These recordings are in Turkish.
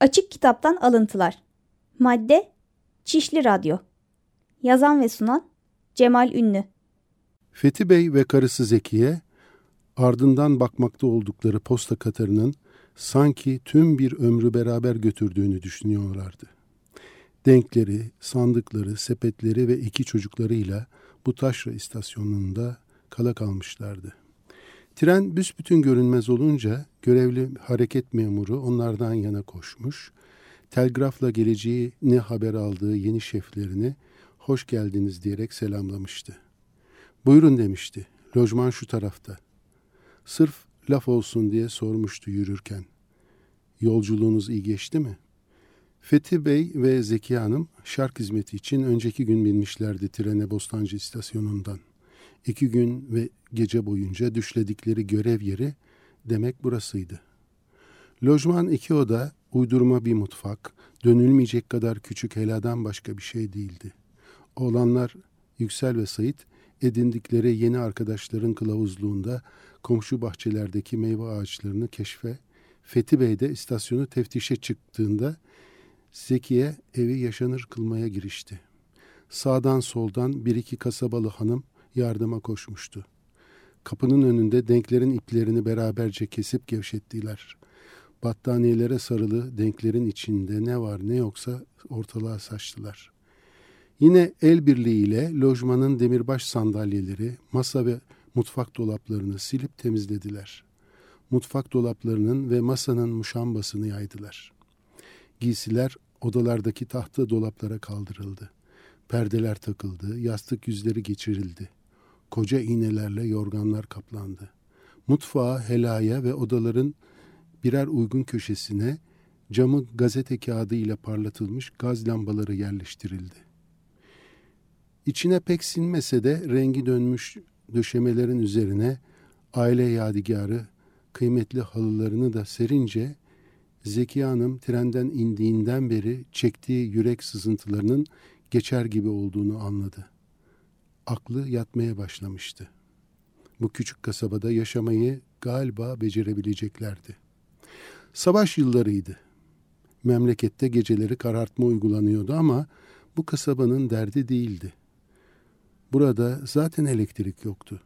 Açık Kitaptan Alıntılar Madde Çişli Radyo Yazan ve sunan Cemal Ünlü Fethi Bey ve karısı Zekiye ardından bakmakta oldukları posta katarının sanki tüm bir ömrü beraber götürdüğünü düşünüyorlardı. Denkleri, sandıkları, sepetleri ve iki çocuklarıyla bu taşra istasyonunda kala kalmışlardı. Tren büsbütün görünmez olunca görevli hareket memuru onlardan yana koşmuş, telgrafla geleceğini haber aldığı yeni şeflerini hoş geldiniz diyerek selamlamıştı. Buyurun demişti, lojman şu tarafta. Sırf laf olsun diye sormuştu yürürken. Yolculuğunuz iyi geçti mi? Fethi Bey ve Zeki Hanım şark hizmeti için önceki gün binmişlerdi trene Bostancı istasyonundan. İki gün ve gece boyunca düşledikleri görev yeri demek burasıydı. Lojman iki oda, uydurma bir mutfak, dönülmeyecek kadar küçük heladan başka bir şey değildi. Oğlanlar Yüksel ve Sait edindikleri yeni arkadaşların kılavuzluğunda komşu bahçelerdeki meyve ağaçlarını keşfe, Fethi Bey de istasyonu teftişe çıktığında Zekiye evi yaşanır kılmaya girişti. Sağdan soldan bir iki kasabalı hanım yardıma koşmuştu. Kapının önünde denklerin iplerini beraberce kesip gevşettiler. Battaniyelere sarılı denklerin içinde ne var ne yoksa ortalığa saçtılar. Yine el birliğiyle lojmanın demirbaş sandalyeleri, masa ve mutfak dolaplarını silip temizlediler. Mutfak dolaplarının ve masanın muşambasını yaydılar. Giysiler odalardaki tahta dolaplara kaldırıldı. Perdeler takıldı, yastık yüzleri geçirildi. Koca iğnelerle yorganlar kaplandı. Mutfağa, helaya ve odaların birer uygun köşesine camı gazete kağıdı ile parlatılmış gaz lambaları yerleştirildi. İçine pek sinmese de rengi dönmüş döşemelerin üzerine aile yadigarı, kıymetli halılarını da serince Zeki Hanım trenden indiğinden beri çektiği yürek sızıntılarının geçer gibi olduğunu anladı. Aklı yatmaya başlamıştı. Bu küçük kasabada yaşamayı galiba becerebileceklerdi. Savaş yıllarıydı. Memlekette geceleri karartma uygulanıyordu ama bu kasabanın derdi değildi. Burada zaten elektrik yoktu.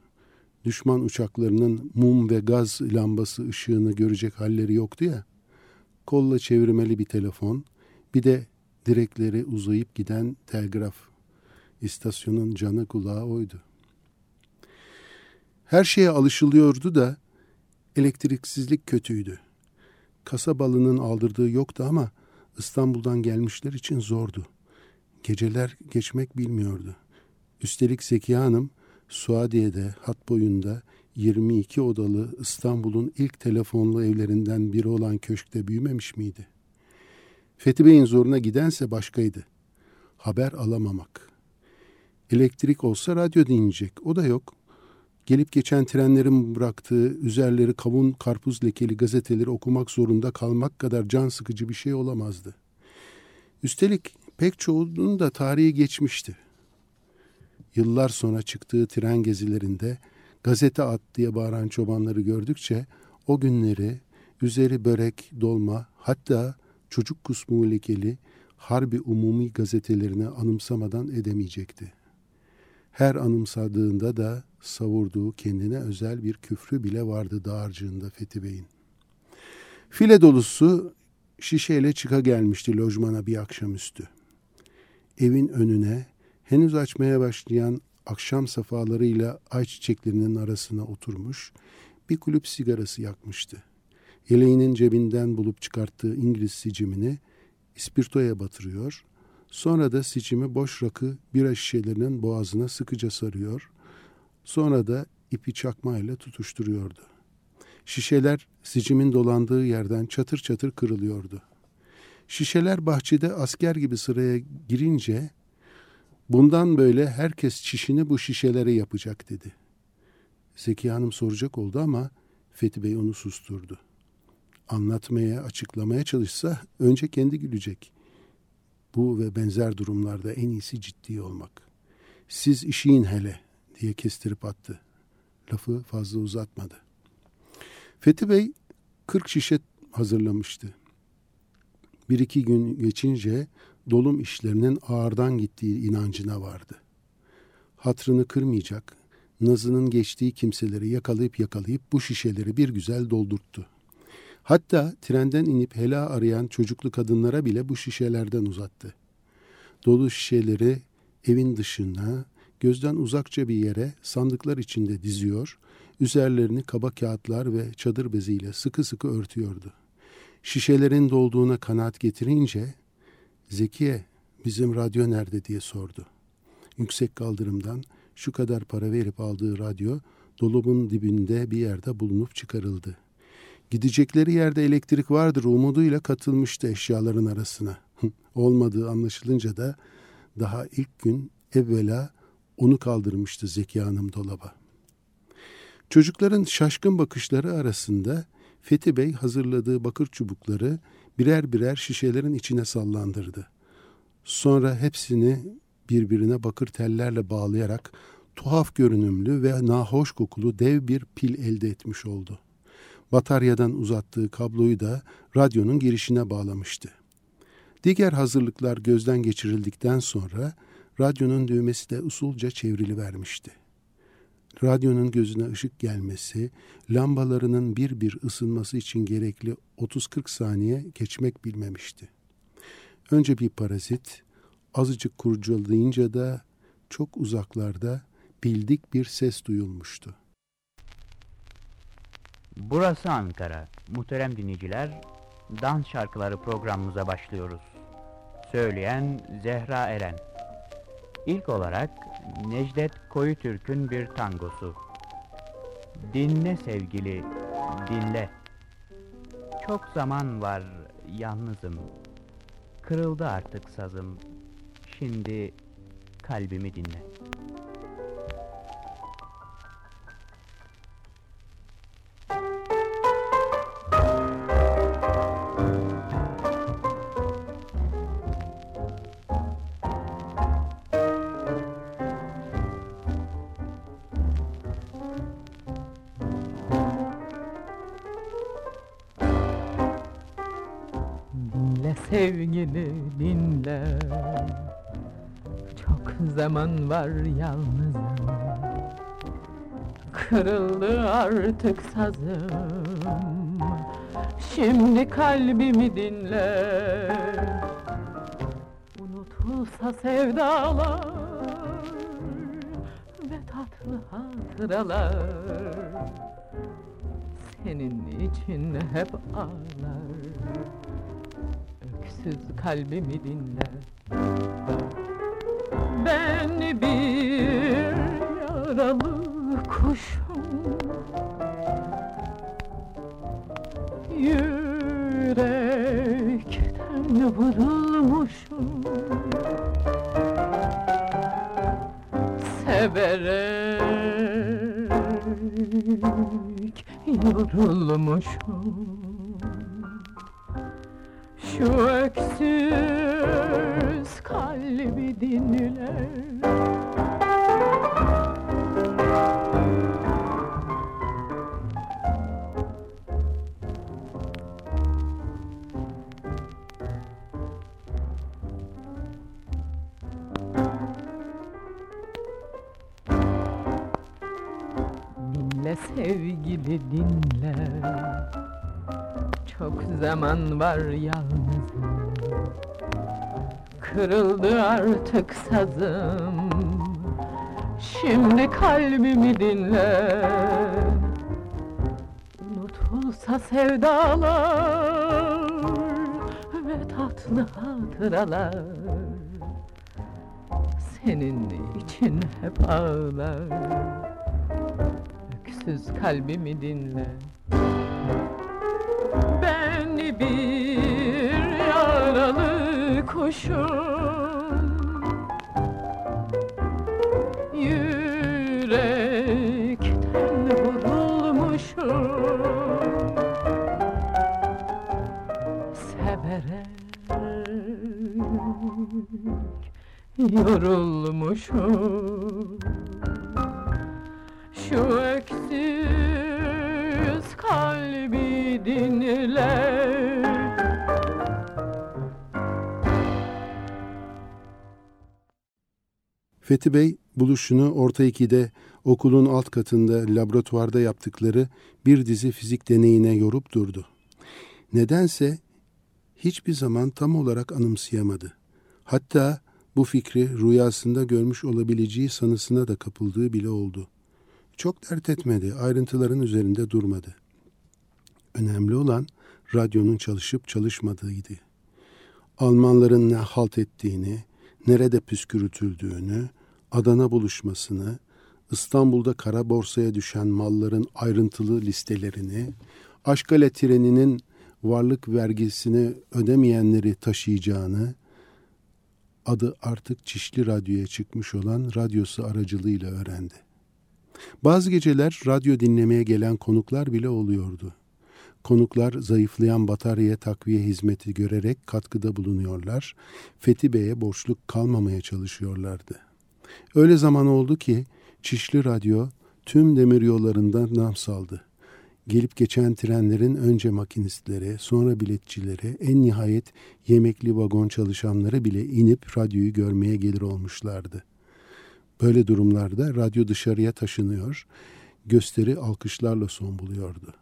Düşman uçaklarının mum ve gaz lambası ışığını görecek halleri yoktu ya. Kolla çevirmeli bir telefon, bir de direkleri uzayıp giden telgraf. İstasyonun canı kulağı oydu. Her şeye alışılıyordu da elektriksizlik kötüydü. Kasabalının aldırdığı yoktu ama İstanbul'dan gelmişler için zordu. Geceler geçmek bilmiyordu. Üstelik Zeki Hanım Suadiye'de hat boyunda 22 odalı İstanbul'un ilk telefonlu evlerinden biri olan köşkte büyümemiş miydi? Fethi Bey'in zoruna gidense başkaydı. Haber alamamak. Elektrik olsa radyo dinleyecek. O da yok. Gelip geçen trenlerin bıraktığı üzerleri kavun karpuz lekeli gazeteleri okumak zorunda kalmak kadar can sıkıcı bir şey olamazdı. Üstelik pek çoğunun da tarihi geçmişti. Yıllar sonra çıktığı tren gezilerinde gazete at diye bağıran çobanları gördükçe o günleri üzeri börek, dolma hatta çocuk kusmu lekeli harbi umumi gazetelerini anımsamadan edemeyecekti. Her anımsadığında da savurduğu kendine özel bir küfrü bile vardı dağarcığında Fethi Bey'in. File dolusu şişeyle çıka gelmişti lojmana bir akşamüstü. Evin önüne henüz açmaya başlayan akşam safalarıyla ayçiçeklerinin arasına oturmuş bir kulüp sigarası yakmıştı. Yeleğinin cebinden bulup çıkarttığı İngiliz sicimini ispirtoya batırıyor, sonra da sicimi boş rakı bira şişelerinin boğazına sıkıca sarıyor, sonra da ipi çakmayla tutuşturuyordu. Şişeler sicimin dolandığı yerden çatır çatır kırılıyordu. Şişeler bahçede asker gibi sıraya girince bundan böyle herkes çişini bu şişelere yapacak dedi. Zeki Hanım soracak oldu ama Fethi Bey onu susturdu anlatmaya, açıklamaya çalışsa önce kendi gülecek. Bu ve benzer durumlarda en iyisi ciddi olmak. Siz işin hele diye kestirip attı. Lafı fazla uzatmadı. Fethi Bey 40 şişe hazırlamıştı. Bir iki gün geçince dolum işlerinin ağırdan gittiği inancına vardı. Hatrını kırmayacak, nazının geçtiği kimseleri yakalayıp yakalayıp bu şişeleri bir güzel doldurttu. Hatta trenden inip hela arayan çocuklu kadınlara bile bu şişelerden uzattı. Dolu şişeleri evin dışına, gözden uzakça bir yere sandıklar içinde diziyor, üzerlerini kaba kağıtlar ve çadır beziyle sıkı sıkı örtüyordu. Şişelerin dolduğuna kanaat getirince Zekiye bizim radyo nerede diye sordu. Yüksek kaldırımdan şu kadar para verip aldığı radyo dolabın dibinde bir yerde bulunup çıkarıldı. Gidecekleri yerde elektrik vardır umuduyla katılmıştı eşyaların arasına. Olmadığı anlaşılınca da daha ilk gün evvela onu kaldırmıştı Zeki Hanım dolaba. Çocukların şaşkın bakışları arasında Fethi Bey hazırladığı bakır çubukları birer birer şişelerin içine sallandırdı. Sonra hepsini birbirine bakır tellerle bağlayarak tuhaf görünümlü ve nahoş kokulu dev bir pil elde etmiş oldu. Bataryadan uzattığı kabloyu da radyonun girişine bağlamıştı. Diğer hazırlıklar gözden geçirildikten sonra radyonun düğmesi de usulca çevrili vermişti. Radyonun gözüne ışık gelmesi, lambalarının bir bir ısınması için gerekli 30-40 saniye geçmek bilmemişti. Önce bir parazit, azıcık kurcalayınca da çok uzaklarda bildik bir ses duyulmuştu. Burası Ankara. Muhterem dinleyiciler, dans şarkıları programımıza başlıyoruz. Söyleyen Zehra Eren. İlk olarak Necdet Koyutürk'ün bir tangosu. Dinle sevgili, dinle. Çok zaman var yalnızım. Kırıldı artık sazım. Şimdi kalbimi dinle. Sevgili dinle Çok zaman var yalnızım. Kırıldı artık sazım. Şimdi kalbimi dinle. Unutulsa sevdalar Ve tatlı hatıralar. Senin için hep ağlar öksüz kalbimi dinle. Ben bir yaralı kuşum. Yürekten vurulmuşum. Severek yorulmuşum şu öksüz kalbi dinle Dinle sevgili dinle çok zaman var yalnızım Kırıldı artık sazım. Şimdi kalbimi dinle. Unutulsa sevdalar Ve tatlı hatıralar. Senin için hep ağlar. Öksüz kalbimi dinle. Ben bir yaralı kuşum Yürekten vurulmuşum. Severek yorulmuşum. Şu öksüz kalbi dinle Fethi Bey buluşunu orta ikide okulun alt katında laboratuvarda yaptıkları bir dizi fizik deneyine yorup durdu. Nedense hiçbir zaman tam olarak anımsayamadı. Hatta bu fikri rüyasında görmüş olabileceği sanısına da kapıldığı bile oldu. Çok dert etmedi, ayrıntıların üzerinde durmadı. Önemli olan radyonun çalışıp çalışmadığıydı. Almanların ne halt ettiğini, nerede püskürtüldüğünü, Adana buluşmasını, İstanbul'da kara borsaya düşen malların ayrıntılı listelerini, Aşkale treninin varlık vergisini ödemeyenleri taşıyacağını, adı artık Çişli Radyo'ya çıkmış olan radyosu aracılığıyla öğrendi. Bazı geceler radyo dinlemeye gelen konuklar bile oluyordu. Konuklar zayıflayan bataryaya takviye hizmeti görerek katkıda bulunuyorlar. Fethi Bey'e borçluk kalmamaya çalışıyorlardı. Öyle zaman oldu ki Çişli Radyo tüm demiryollarından nam saldı. Gelip geçen trenlerin önce makinistleri, sonra biletçileri, en nihayet yemekli vagon çalışanları bile inip radyoyu görmeye gelir olmuşlardı. Böyle durumlarda radyo dışarıya taşınıyor, gösteri alkışlarla son buluyordu.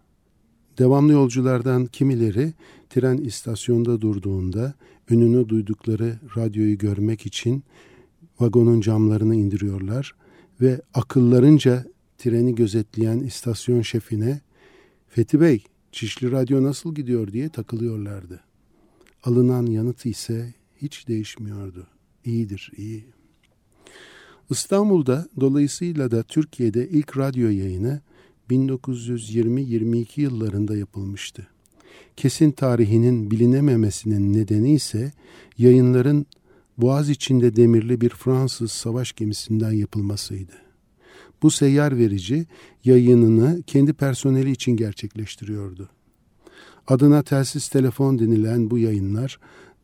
Devamlı yolculardan kimileri tren istasyonda durduğunda önünü duydukları radyoyu görmek için vagonun camlarını indiriyorlar ve akıllarınca treni gözetleyen istasyon şefine Fethi Bey, Çişli Radyo nasıl gidiyor diye takılıyorlardı. Alınan yanıt ise hiç değişmiyordu. İyidir, iyi. İstanbul'da dolayısıyla da Türkiye'de ilk radyo yayını 1920-22 yıllarında yapılmıştı. Kesin tarihinin bilinememesinin nedeni ise yayınların Boğaz içinde demirli bir Fransız savaş gemisinden yapılmasıydı. Bu seyyar verici yayınını kendi personeli için gerçekleştiriyordu. Adına telsiz telefon denilen bu yayınlar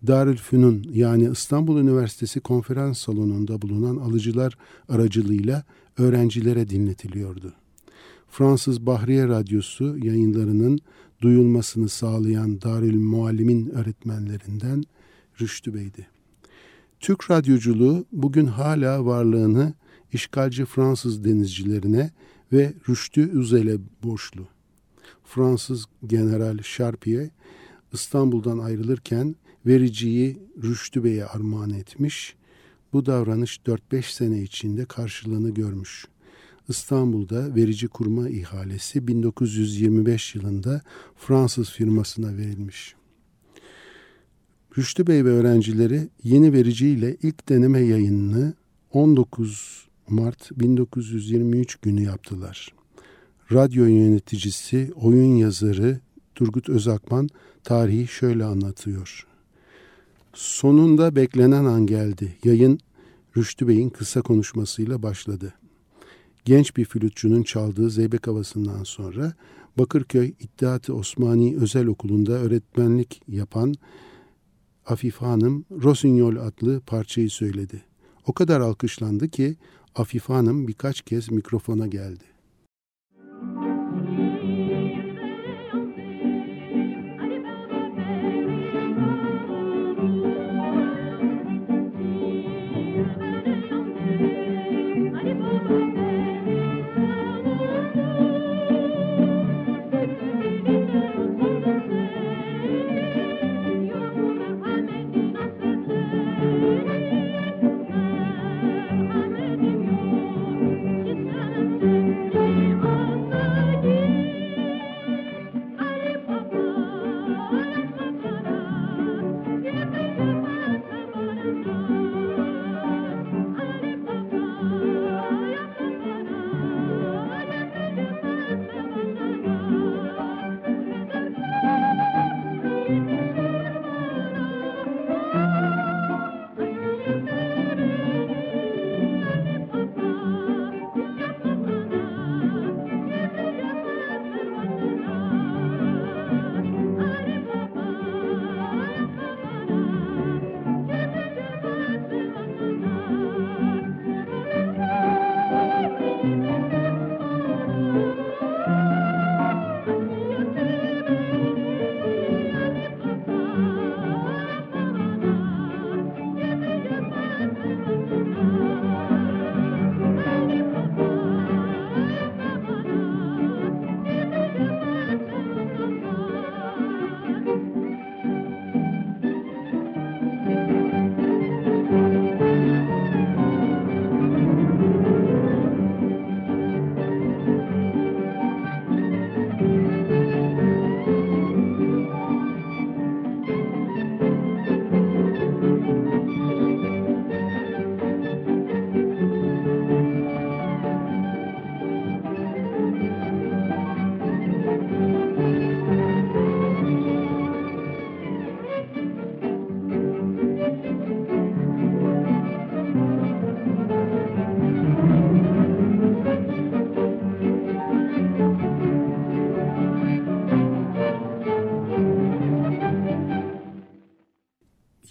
Darülfünun yani İstanbul Üniversitesi konferans salonunda bulunan alıcılar aracılığıyla öğrencilere dinletiliyordu. Fransız Bahriye Radyosu yayınlarının duyulmasını sağlayan Darül Muallim'in öğretmenlerinden Rüştü Bey'di. Türk radyoculuğu bugün hala varlığını işgalci Fransız denizcilerine ve Rüştü Üzel'e borçlu. Fransız General Charpier İstanbul'dan ayrılırken vericiyi Rüştü Bey'e armağan etmiş. Bu davranış 4-5 sene içinde karşılığını görmüş. İstanbul'da verici kurma ihalesi 1925 yılında Fransız firmasına verilmiş. Rüştü Bey ve öğrencileri yeni vericiyle ilk deneme yayınını 19 Mart 1923 günü yaptılar. Radyo yöneticisi, oyun yazarı Turgut Özakman tarihi şöyle anlatıyor. Sonunda beklenen an geldi. Yayın Rüştü Bey'in kısa konuşmasıyla başladı. Genç bir flütçünün çaldığı zeybek havasından sonra Bakırköy İttihat-ı Osmani Özel Okulu'nda öğretmenlik yapan Afife Hanım Rossignol adlı parçayı söyledi. O kadar alkışlandı ki Afife Hanım birkaç kez mikrofona geldi.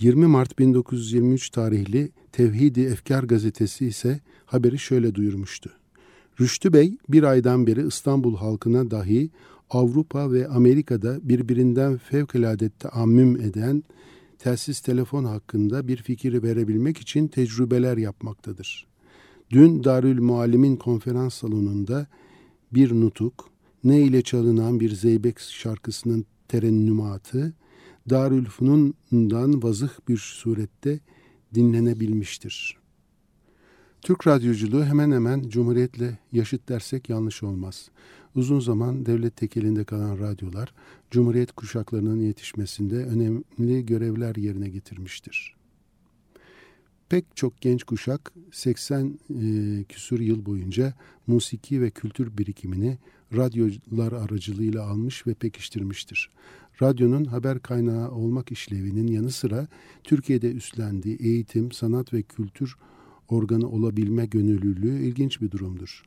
20 Mart 1923 tarihli Tevhidi Efkar gazetesi ise haberi şöyle duyurmuştu. Rüştü Bey bir aydan beri İstanbul halkına dahi Avrupa ve Amerika'da birbirinden fevkalade taammüm eden telsiz telefon hakkında bir fikir verebilmek için tecrübeler yapmaktadır. Dün Darül Muallim'in konferans salonunda bir nutuk, ne ile çalınan bir zeybek şarkısının terennümatı, Darülfunun'dan vazıh bir surette dinlenebilmiştir. Türk radyoculuğu hemen hemen Cumhuriyet'le yaşıt dersek yanlış olmaz. Uzun zaman devlet tekelinde kalan radyolar, Cumhuriyet kuşaklarının yetişmesinde önemli görevler yerine getirmiştir. Pek çok genç kuşak 80 e, küsur yıl boyunca musiki ve kültür birikimini radyolar aracılığıyla almış ve pekiştirmiştir. Radyonun haber kaynağı olmak işlevinin yanı sıra Türkiye'de üstlendiği eğitim, sanat ve kültür organı olabilme gönüllülüğü ilginç bir durumdur.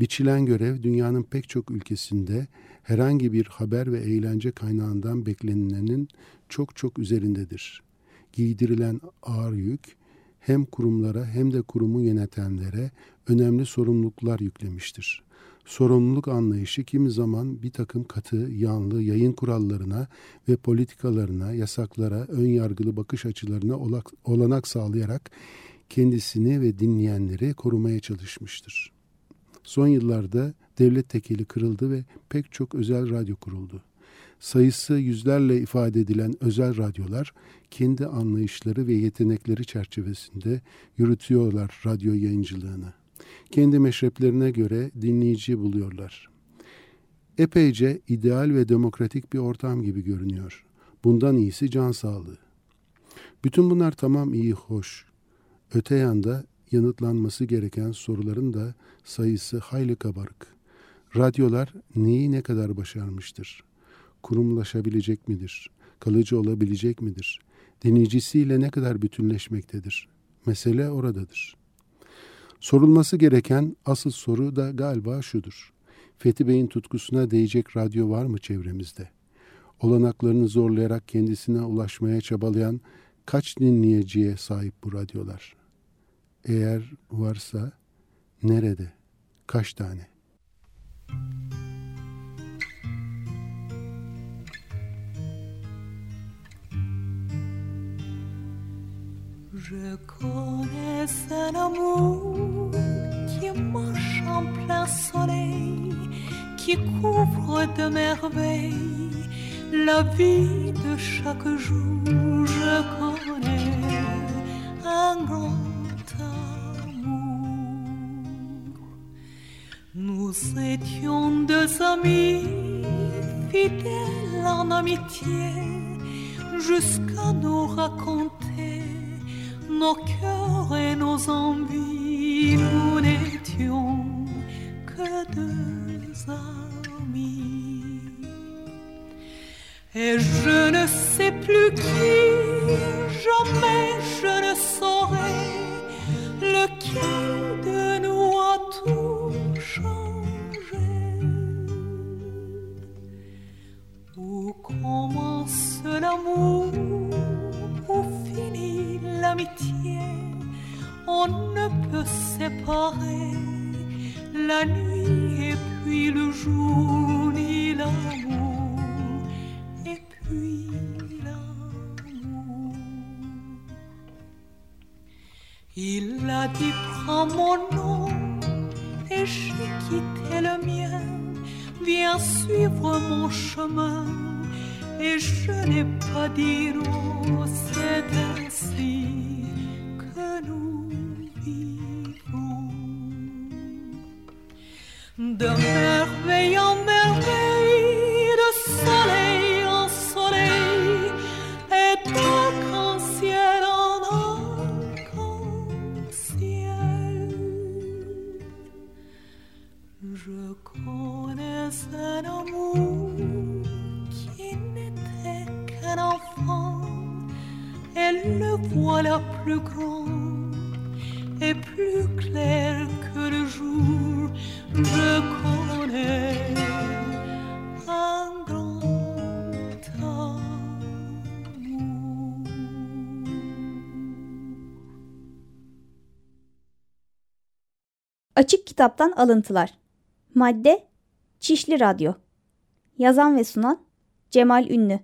Biçilen görev dünyanın pek çok ülkesinde herhangi bir haber ve eğlence kaynağından beklenilenin çok çok üzerindedir. Giydirilen ağır yük hem kurumlara hem de kurumu yönetenlere önemli sorumluluklar yüklemiştir. Sorumluluk anlayışı kimi zaman bir takım katı, yanlı yayın kurallarına ve politikalarına, yasaklara, ön yargılı bakış açılarına olanak sağlayarak kendisini ve dinleyenleri korumaya çalışmıştır. Son yıllarda devlet tekeli kırıldı ve pek çok özel radyo kuruldu. Sayısı yüzlerle ifade edilen özel radyolar kendi anlayışları ve yetenekleri çerçevesinde yürütüyorlar radyo yayıncılığını. Kendi meşreplerine göre dinleyici buluyorlar. Epeyce ideal ve demokratik bir ortam gibi görünüyor. Bundan iyisi can sağlığı. Bütün bunlar tamam iyi hoş. Öte yanda yanıtlanması gereken soruların da sayısı hayli kabarık. Radyolar neyi ne kadar başarmıştır? Kurumlaşabilecek midir? Kalıcı olabilecek midir? Dinleyicisiyle ne kadar bütünleşmektedir? Mesele oradadır. Sorulması gereken asıl soru da galiba şudur. Fethi Bey'in tutkusuna değecek radyo var mı çevremizde? Olanaklarını zorlayarak kendisine ulaşmaya çabalayan kaç dinleyiciye sahip bu radyolar? Eğer varsa nerede? Kaç tane? Je connais un amour qui marche en plein soleil, qui couvre de merveilles la vie de chaque jour. Je connais un grand Nous étions deux amis, fidèles en amitié, jusqu'à nous raconter nos cœurs et nos envies. Nous n'étions que deux amis. Et je ne sais plus qui, jamais je ne saurais lequel de nous a tout où commence l'amour, on ne peut séparer la nuit et puis le jour, ni l'amour et puis l'amour. Il a dit prends mon nom et j'ai quitté le mien viens suivre mon chemin. Et je n'ai pas dit non, Kitaptan Alıntılar. Madde Çişli Radyo. Yazan ve sunan Cemal Ünlü